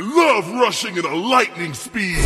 I love rushing at a lightning speed!